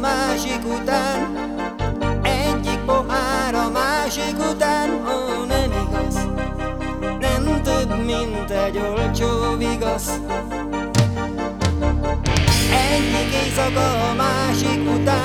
másik után, egyik pohár a másik után, ó nem igaz, nem több, mint egy olcsó vigasz. Egyik éjszaka a másik után,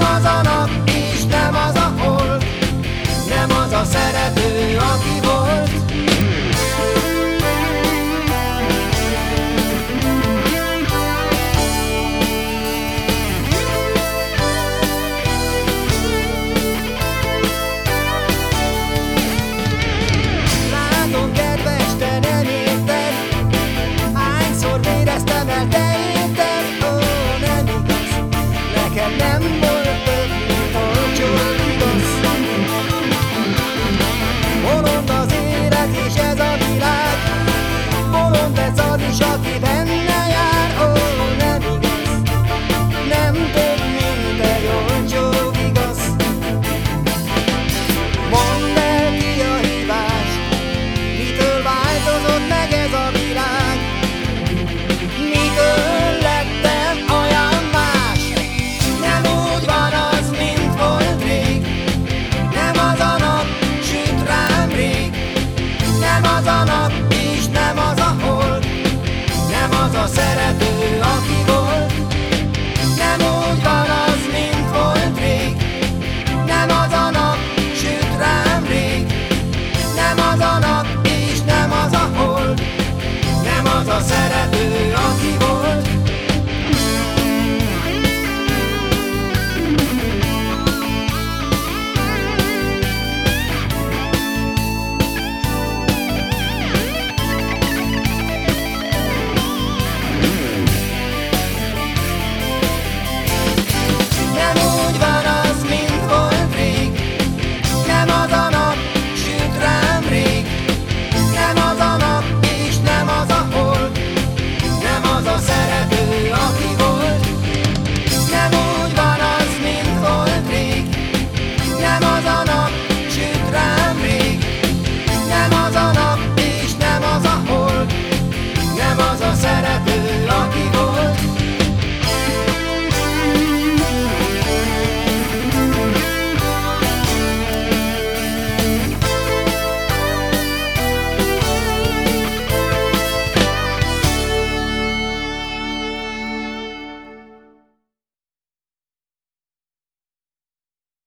was on a